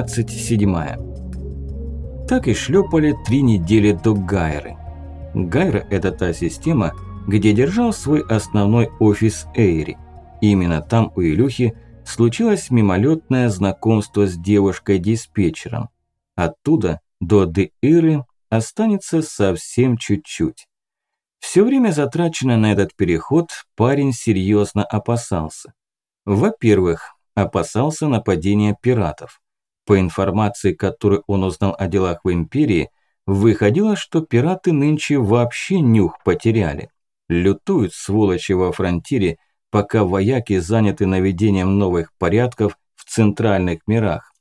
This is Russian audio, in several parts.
Глава 27 Так и шлепали три недели до Гайры. Гайра – это та система, где держал свой основной офис Эйри. Именно там у Илюхи случилось мимолетное знакомство с девушкой-диспетчером. Оттуда до Деиры останется совсем чуть-чуть. Все время затраченное на этот переход парень серьезно опасался. Во-первых, опасался нападения пиратов. По информации, которую он узнал о делах в Империи, выходило, что пираты нынче вообще нюх потеряли. Лютуют сволочи во фронтире, пока вояки заняты наведением новых порядков в центральных мирах.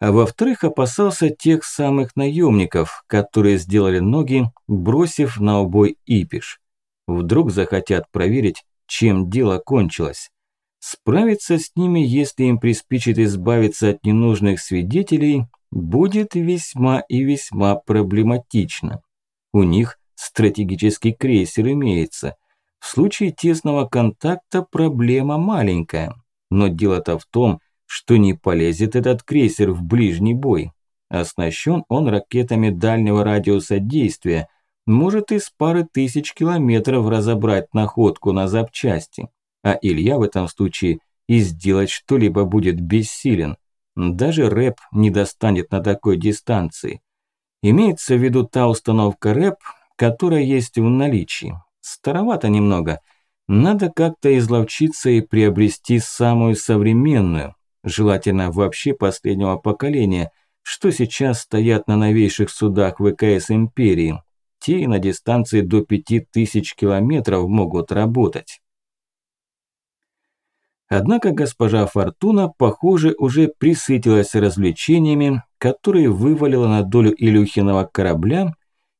А во-вторых, опасался тех самых наемников, которые сделали ноги, бросив на убой Ипиш. Вдруг захотят проверить, чем дело кончилось. Справиться с ними, если им приспичит избавиться от ненужных свидетелей, будет весьма и весьма проблематично. У них стратегический крейсер имеется. В случае тесного контакта проблема маленькая. Но дело-то в том, что не полезет этот крейсер в ближний бой. Оснащен он ракетами дальнего радиуса действия, может из пары тысяч километров разобрать находку на запчасти а Илья в этом случае и сделать что-либо будет бессилен. Даже рэп не достанет на такой дистанции. Имеется в виду та установка рэп, которая есть в наличии. Старовато немного. Надо как-то изловчиться и приобрести самую современную, желательно вообще последнего поколения, что сейчас стоят на новейших судах ВКС Империи. Те на дистанции до 5000 километров могут работать. Однако госпожа Фортуна, похоже, уже присытилась развлечениями, которые вывалила на долю Илюхиного корабля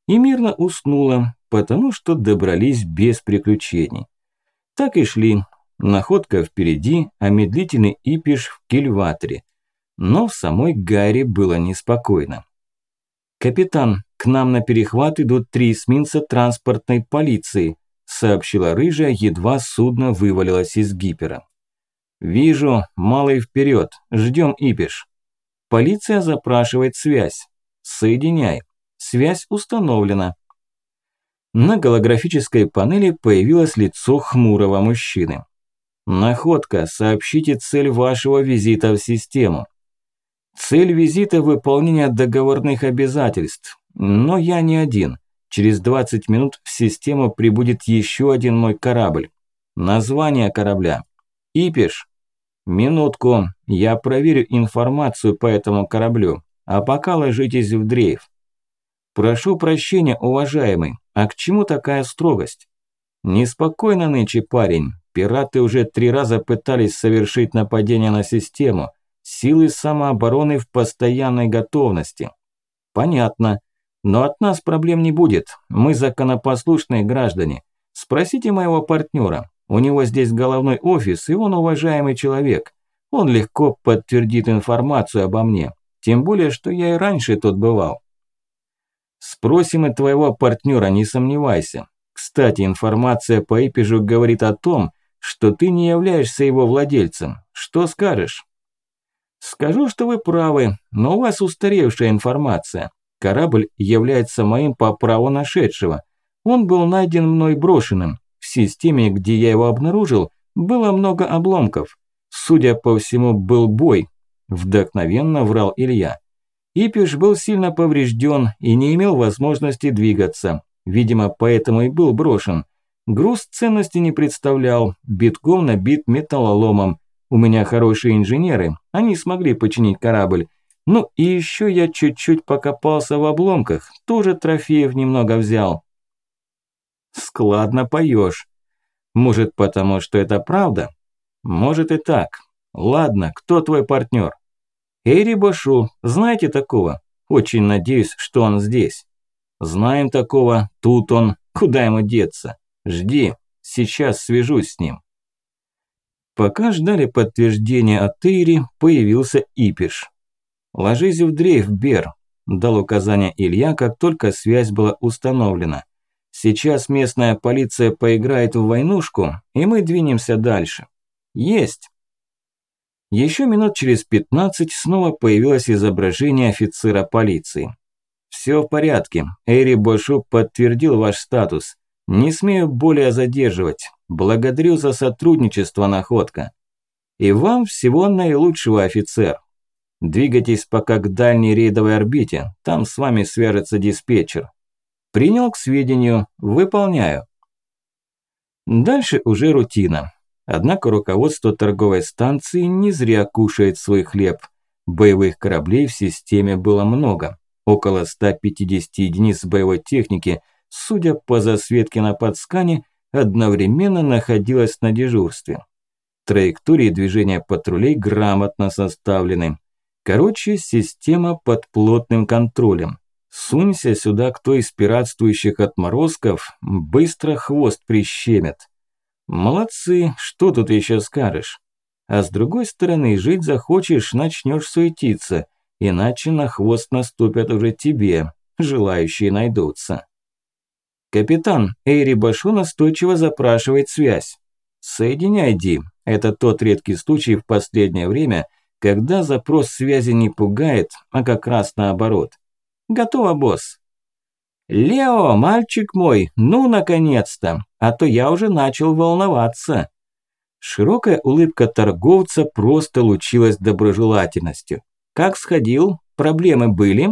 и мирно уснула, потому что добрались без приключений. Так и шли. Находка впереди, а медлительный Ипиш в кильваторе. Но в самой Гарри было неспокойно. «Капитан, к нам на перехват идут три эсминца транспортной полиции», сообщила рыжая, едва судно вывалилось из гипера. «Вижу, малый вперед. Ждем Ипиш». «Полиция запрашивает связь. Соединяй. Связь установлена». На голографической панели появилось лицо хмурого мужчины. «Находка. Сообщите цель вашего визита в систему». «Цель визита – выполнение договорных обязательств. Но я не один. Через 20 минут в систему прибудет еще один мой корабль. Название корабля – «Ипиш!» «Минутку, я проверю информацию по этому кораблю, а пока ложитесь в дрейф». «Прошу прощения, уважаемый, а к чему такая строгость?» «Неспокойно нынче, парень. Пираты уже три раза пытались совершить нападение на систему. Силы самообороны в постоянной готовности». «Понятно. Но от нас проблем не будет. Мы законопослушные граждане. Спросите моего партнера. У него здесь головной офис, и он уважаемый человек. Он легко подтвердит информацию обо мне. Тем более, что я и раньше тут бывал. Спросим и твоего партнера, не сомневайся. Кстати, информация по Эпижу говорит о том, что ты не являешься его владельцем. Что скажешь? Скажу, что вы правы, но у вас устаревшая информация. Корабль является моим по праву нашедшего. Он был найден мной брошенным. Системе, где я его обнаружил, было много обломков. Судя по всему, был бой. Вдохновенно врал Илья. Ипиш был сильно поврежден и не имел возможности двигаться. Видимо, поэтому и был брошен. Груз ценности не представлял, битком набит металлоломом. У меня хорошие инженеры, они смогли починить корабль. Ну и еще я чуть-чуть покопался в обломках, тоже трофеев немного взял. Складно поешь. Может, потому что это правда? Может и так. Ладно, кто твой партнер? Эри Башу, знаете такого? Очень надеюсь, что он здесь. Знаем такого, тут он, куда ему деться? Жди, сейчас свяжусь с ним. Пока ждали подтверждения от Эйри, появился Ипиш. «Ложись в дрейф, Бер», – дал указание Илья, как только связь была установлена. Сейчас местная полиция поиграет в войнушку, и мы двинемся дальше. Есть. Еще минут через 15 снова появилось изображение офицера полиции. «Все в порядке. Эри Бошу подтвердил ваш статус. Не смею более задерживать. Благодарю за сотрудничество, находка. И вам всего наилучшего, офицер. Двигайтесь пока к дальней рейдовой орбите, там с вами свяжется диспетчер. Принял к сведению, выполняю. Дальше уже рутина. Однако руководство торговой станции не зря кушает свой хлеб. Боевых кораблей в системе было много. Около 150 единиц боевой техники, судя по засветке на подскане, одновременно находилась на дежурстве. Траектории движения патрулей грамотно составлены. Короче, система под плотным контролем. Сунься сюда кто из пиратствующих отморозков, быстро хвост прищемят. Молодцы, что тут еще скажешь? А с другой стороны, жить захочешь, начнешь суетиться, иначе на хвост наступят уже тебе, желающие найдутся. Капитан, Эйри Башу настойчиво запрашивает связь. Соединяй, Ди, это тот редкий случай в последнее время, когда запрос связи не пугает, а как раз наоборот. Готово, босс. Лео, мальчик мой, ну наконец-то, а то я уже начал волноваться. Широкая улыбка торговца просто лучилась доброжелательностью. Как сходил? Проблемы были?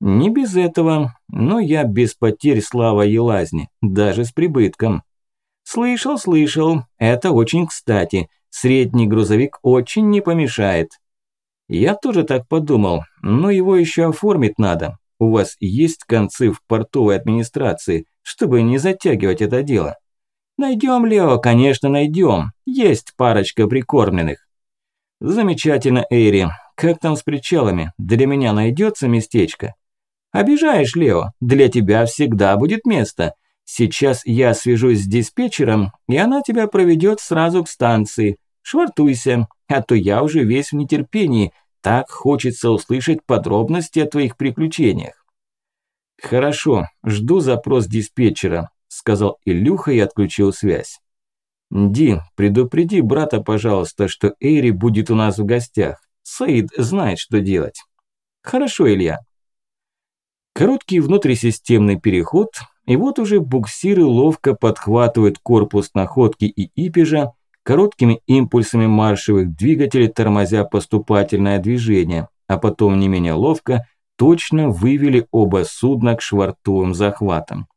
Не без этого, но я без потерь слава Елазни, даже с прибытком. Слышал, слышал, это очень кстати. Средний грузовик очень не помешает. Я тоже так подумал, но его еще оформить надо. У вас есть концы в портовой администрации, чтобы не затягивать это дело? Найдем, Лео, конечно, найдем. Есть парочка прикормленных. Замечательно, Эйри. Как там с причалами? Для меня найдется местечко? Обижаешь, Лео. Для тебя всегда будет место. Сейчас я свяжусь с диспетчером, и она тебя проведет сразу к станции. Швартуйся, а то я уже весь в нетерпении. Так хочется услышать подробности о твоих приключениях. Хорошо, жду запрос диспетчера, сказал Илюха и отключил связь. Ди, предупреди брата, пожалуйста, что Эйри будет у нас в гостях. Саид знает, что делать. Хорошо, Илья. Короткий внутрисистемный переход, и вот уже буксиры ловко подхватывают корпус находки и Ипежа, короткими импульсами маршевых двигателей тормозя поступательное движение, а потом не менее ловко точно вывели оба судна к швартовым захватам.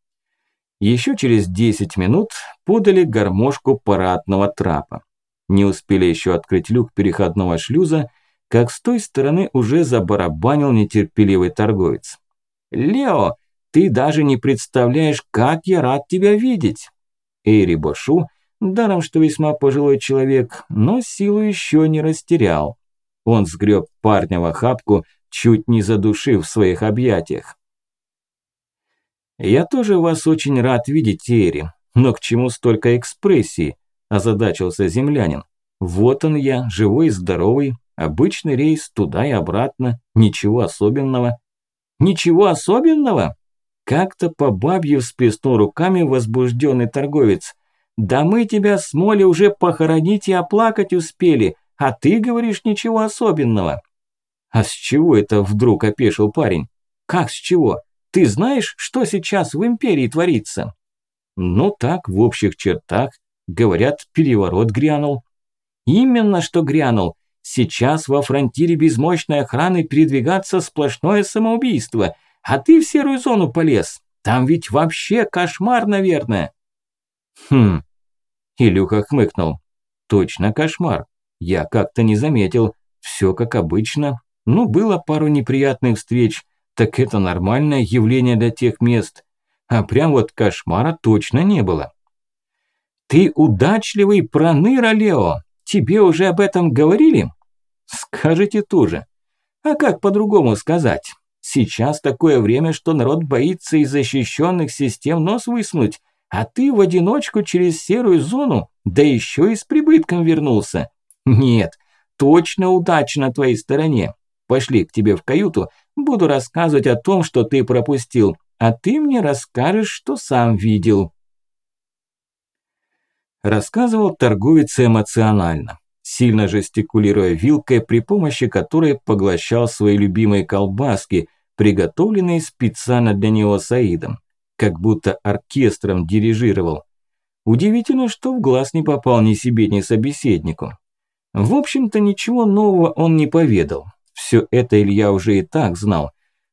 Еще через 10 минут подали гармошку парадного трапа. Не успели еще открыть люк переходного шлюза, как с той стороны уже забарабанил нетерпеливый торговец. «Лео, ты даже не представляешь, как я рад тебя видеть!» Эйри Бошу, даром что весьма пожилой человек, но силу еще не растерял. Он сгреб парня в охапку, чуть не задушив в своих объятиях. «Я тоже вас очень рад видеть, Эйри, но к чему столько экспрессии?» – озадачился землянин. «Вот он я, живой и здоровый, обычный рейс туда и обратно, ничего особенного». «Ничего особенного?» Как-то по бабье всплеснул руками возбужденный торговец. «Да мы тебя с Молли уже похоронить и оплакать успели, а ты говоришь ничего особенного». «А с чего это вдруг опешил парень?» «Как с чего? Ты знаешь, что сейчас в Империи творится?» «Ну так, в общих чертах. Говорят, переворот грянул». «Именно что грянул. Сейчас во фронтире без мощной охраны передвигаться сплошное самоубийство. А ты в серую зону полез. Там ведь вообще кошмар, наверное». «Хм...» Илюха хмыкнул. «Точно кошмар. Я как-то не заметил. Все как обычно. Ну, было пару неприятных встреч. Так это нормальное явление для тех мест. А прям вот кошмара точно не было». «Ты удачливый проныра, Лео. Тебе уже об этом говорили?» «Скажите тоже. А как по-другому сказать?» Сейчас такое время, что народ боится из защищенных систем нос высунуть, а ты в одиночку через серую зону, да еще и с прибытком вернулся. Нет, точно удача на твоей стороне. Пошли к тебе в каюту, буду рассказывать о том, что ты пропустил, а ты мне расскажешь, что сам видел. Рассказывал торговец эмоционально. сильно жестикулируя вилкой, при помощи которой поглощал свои любимые колбаски, приготовленные специально для него Саидом, как будто оркестром дирижировал. Удивительно, что в глаз не попал ни себе, ни собеседнику. В общем-то, ничего нового он не поведал. Все это Илья уже и так знал.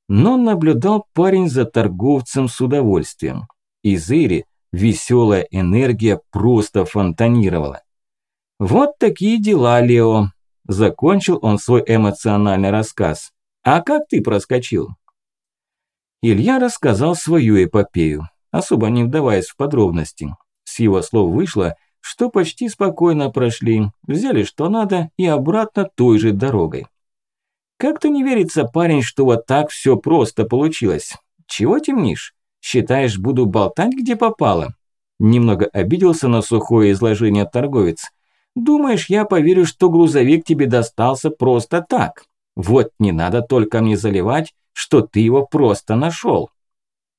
Но наблюдал парень за торговцем с удовольствием. Из Ири веселая энергия просто фонтанировала. «Вот такие дела, Лео», – закончил он свой эмоциональный рассказ. «А как ты проскочил?» Илья рассказал свою эпопею, особо не вдаваясь в подробности. С его слов вышло, что почти спокойно прошли, взяли что надо и обратно той же дорогой. Как-то не верится, парень, что вот так все просто получилось. Чего темнишь? Считаешь, буду болтать, где попало? Немного обиделся на сухое изложение торговец. Думаешь, я поверю, что грузовик тебе достался просто так? Вот не надо только мне заливать, что ты его просто нашел.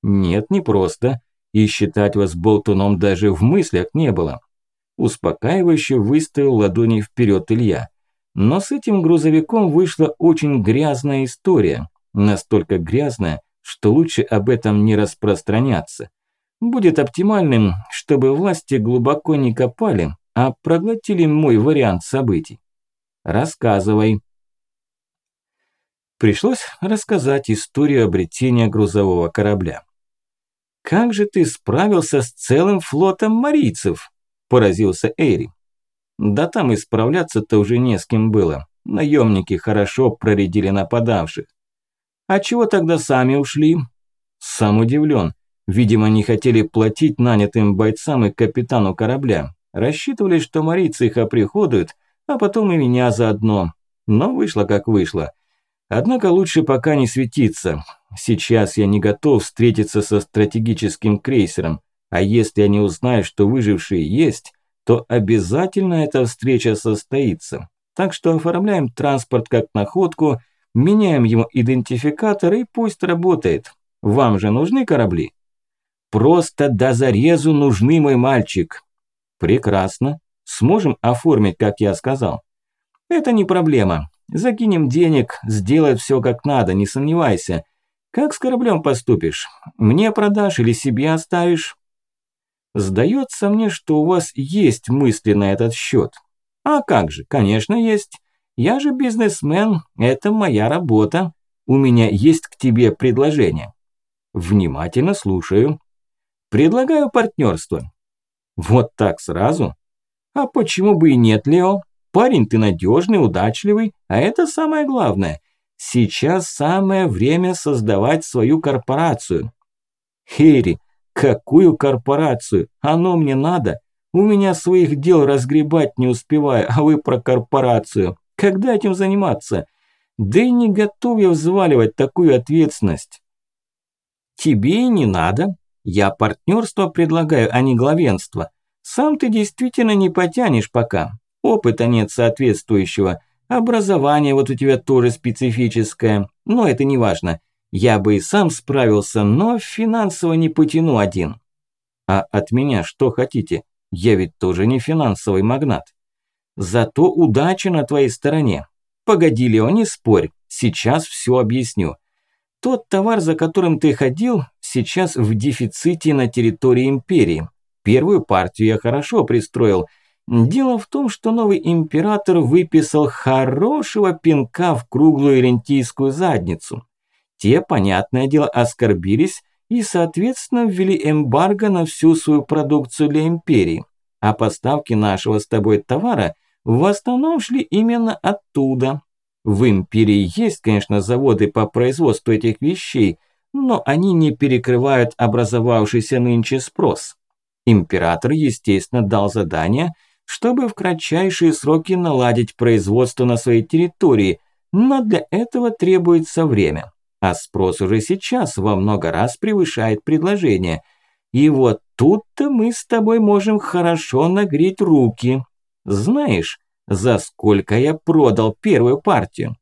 Нет, не просто. И считать вас болтуном даже в мыслях не было. Успокаивающе выставил ладони вперед Илья. Но с этим грузовиком вышла очень грязная история. Настолько грязная, что лучше об этом не распространяться. Будет оптимальным, чтобы власти глубоко не копали, а проглотили мой вариант событий. Рассказывай. Пришлось рассказать историю обретения грузового корабля. «Как же ты справился с целым флотом марийцев?» – поразился Эйри. «Да там и справляться-то уже не с кем было. Наемники хорошо проредили нападавших. А чего тогда сами ушли?» Сам удивлен. Видимо, не хотели платить нанятым бойцам и капитану корабля. Рассчитывали, что марийцы их оприходуют, а потом и меня заодно. Но вышло как вышло. Однако лучше пока не светиться. Сейчас я не готов встретиться со стратегическим крейсером. А если я не узнаю, что выжившие есть, то обязательно эта встреча состоится. Так что оформляем транспорт как находку, меняем ему идентификатор и пусть работает. Вам же нужны корабли? Просто до зарезу нужны, мой мальчик. Прекрасно. Сможем оформить, как я сказал. Это не проблема. Закинем денег, сделают все как надо, не сомневайся. Как с кораблем поступишь? Мне продашь или себе оставишь? Сдается мне, что у вас есть мысли на этот счет. А как же, конечно, есть. Я же бизнесмен, это моя работа. У меня есть к тебе предложение. Внимательно слушаю. Предлагаю партнерство. Вот так сразу? А почему бы и нет, Лео? Парень ты надежный, удачливый, а это самое главное. Сейчас самое время создавать свою корпорацию. Хейри, какую корпорацию? Оно мне надо? У меня своих дел разгребать не успеваю, а вы про корпорацию. Когда этим заниматься? Да и не готов я взваливать такую ответственность. Тебе и не надо. Я партнерство предлагаю, а не главенство. Сам ты действительно не потянешь пока. Опыта нет соответствующего. Образование вот у тебя тоже специфическое. Но это не важно. Я бы и сам справился, но финансово не потяну один. А от меня что хотите? Я ведь тоже не финансовый магнат. Зато удача на твоей стороне. Погоди, Лео, не спорь. Сейчас все объясню. Тот товар, за которым ты ходил, сейчас в дефиците на территории империи. Первую партию я хорошо пристроил. Дело в том, что новый император выписал хорошего пинка в круглую рентийскую задницу. Те, понятное дело, оскорбились и, соответственно, ввели эмбарго на всю свою продукцию для империи. А поставки нашего с тобой товара в основном шли именно оттуда. В империи есть, конечно, заводы по производству этих вещей, но они не перекрывают образовавшийся нынче спрос. Император, естественно, дал задание, чтобы в кратчайшие сроки наладить производство на своей территории, но для этого требуется время. А спрос уже сейчас во много раз превышает предложение. И вот тут-то мы с тобой можем хорошо нагреть руки. Знаешь, за сколько я продал первую партию?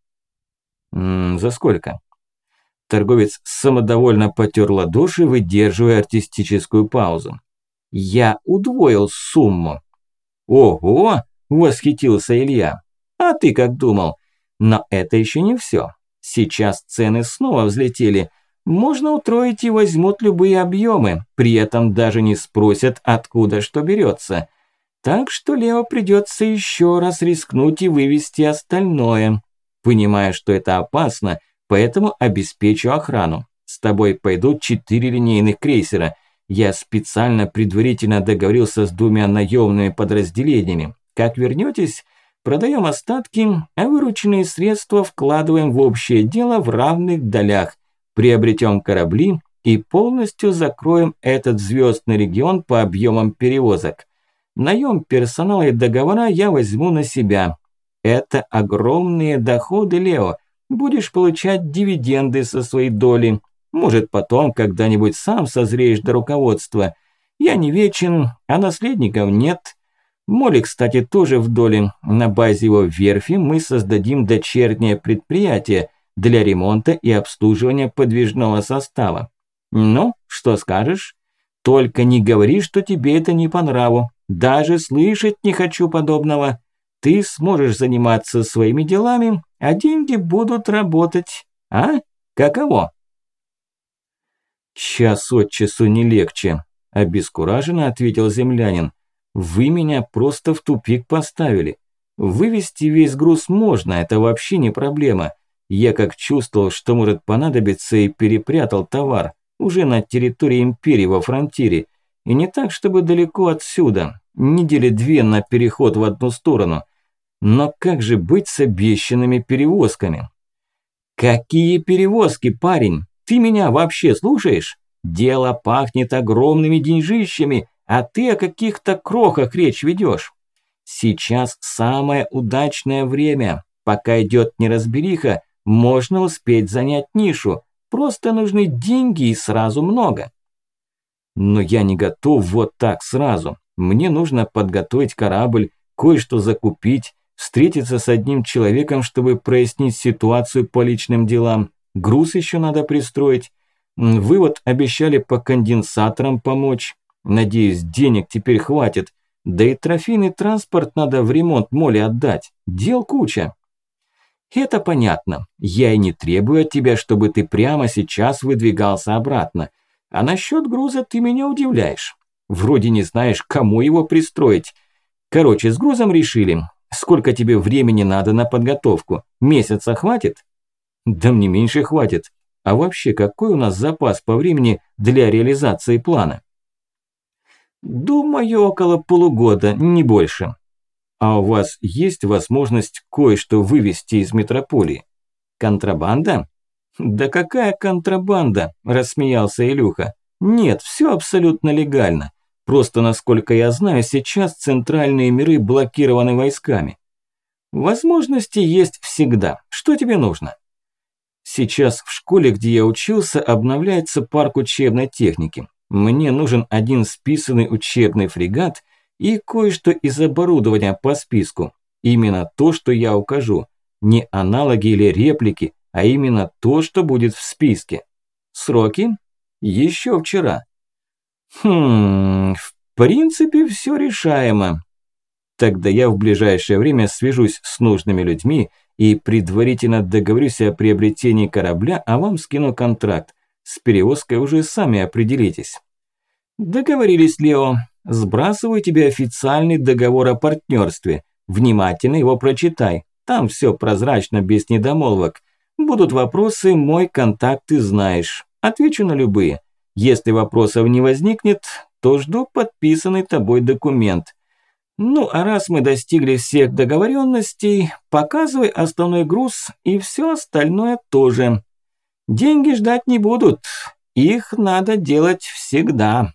М -м, за сколько? Торговец самодовольно потер ладоши, выдерживая артистическую паузу. Я удвоил сумму. Ого! – восхитился Илья. «А ты как думал? Но это еще не все. Сейчас цены снова взлетели. Можно утроить и возьмут любые объемы, при этом даже не спросят, откуда что берется. Так что Лео придется еще раз рискнуть и вывести остальное. Понимая, что это опасно, поэтому обеспечу охрану. С тобой пойдут четыре линейных крейсера. Я специально предварительно договорился с двумя наемными подразделениями. Как вернетесь, продаем остатки, а вырученные средства вкладываем в общее дело в равных долях. Приобретем корабли и полностью закроем этот звездный регион по объемам перевозок. Наем персонала и договора я возьму на себя. Это огромные доходы, Лео. Будешь получать дивиденды со своей доли. Может, потом когда-нибудь сам созреешь до руководства. Я не вечен, а наследников нет. Моли, кстати, тоже в доле. На базе его верфи мы создадим дочернее предприятие для ремонта и обслуживания подвижного состава. Ну, что скажешь? Только не говори, что тебе это не по нраву. Даже слышать не хочу подобного. Ты сможешь заниматься своими делами, а деньги будут работать. А? Каково? Час от часу не легче, обескураженно ответил землянин. Вы меня просто в тупик поставили. Вывести весь груз можно, это вообще не проблема. Я как чувствовал, что может понадобиться и перепрятал товар уже на территории империи во фронтире. И не так, чтобы далеко отсюда, недели две на переход в одну сторону. Но как же быть с обещанными перевозками? Какие перевозки, парень? Ты меня вообще слушаешь? Дело пахнет огромными деньжищами, а ты о каких-то крохах речь ведешь. Сейчас самое удачное время. Пока идет неразбериха, можно успеть занять нишу. Просто нужны деньги и сразу много. Но я не готов вот так сразу. Мне нужно подготовить корабль, кое-что закупить, встретиться с одним человеком, чтобы прояснить ситуацию по личным делам. Груз еще надо пристроить. Вы вот обещали по конденсаторам помочь. Надеюсь, денег теперь хватит. Да и трофейный транспорт надо в ремонт моли отдать. Дел куча. Это понятно. Я и не требую от тебя, чтобы ты прямо сейчас выдвигался обратно. А насчет груза ты меня удивляешь. Вроде не знаешь, кому его пристроить. Короче, с грузом решили. Сколько тебе времени надо на подготовку? Месяца хватит? Да мне меньше хватит. А вообще, какой у нас запас по времени для реализации плана? Думаю, около полугода, не больше. А у вас есть возможность кое-что вывести из метрополии? Контрабанда? Да какая контрабанда? Рассмеялся Илюха. Нет, все абсолютно легально. Просто, насколько я знаю, сейчас центральные миры блокированы войсками. Возможности есть всегда. Что тебе нужно? Сейчас в школе, где я учился, обновляется парк учебной техники. Мне нужен один списанный учебный фрегат и кое-что из оборудования по списку. Именно то, что я укажу. Не аналоги или реплики, а именно то, что будет в списке. Сроки? Еще вчера. Хм, в принципе, все решаемо. Тогда я в ближайшее время свяжусь с нужными людьми и предварительно договорюсь о приобретении корабля, а вам скину контракт. С перевозкой уже сами определитесь. Договорились, Лео. Сбрасываю тебе официальный договор о партнерстве. Внимательно его прочитай. Там все прозрачно, без недомолвок. Будут вопросы, мой контакт ты знаешь. Отвечу на любые. Если вопросов не возникнет, то жду подписанный тобой документ. Ну, а раз мы достигли всех договоренностей, показывай основной груз и все остальное тоже. Деньги ждать не будут. Их надо делать всегда.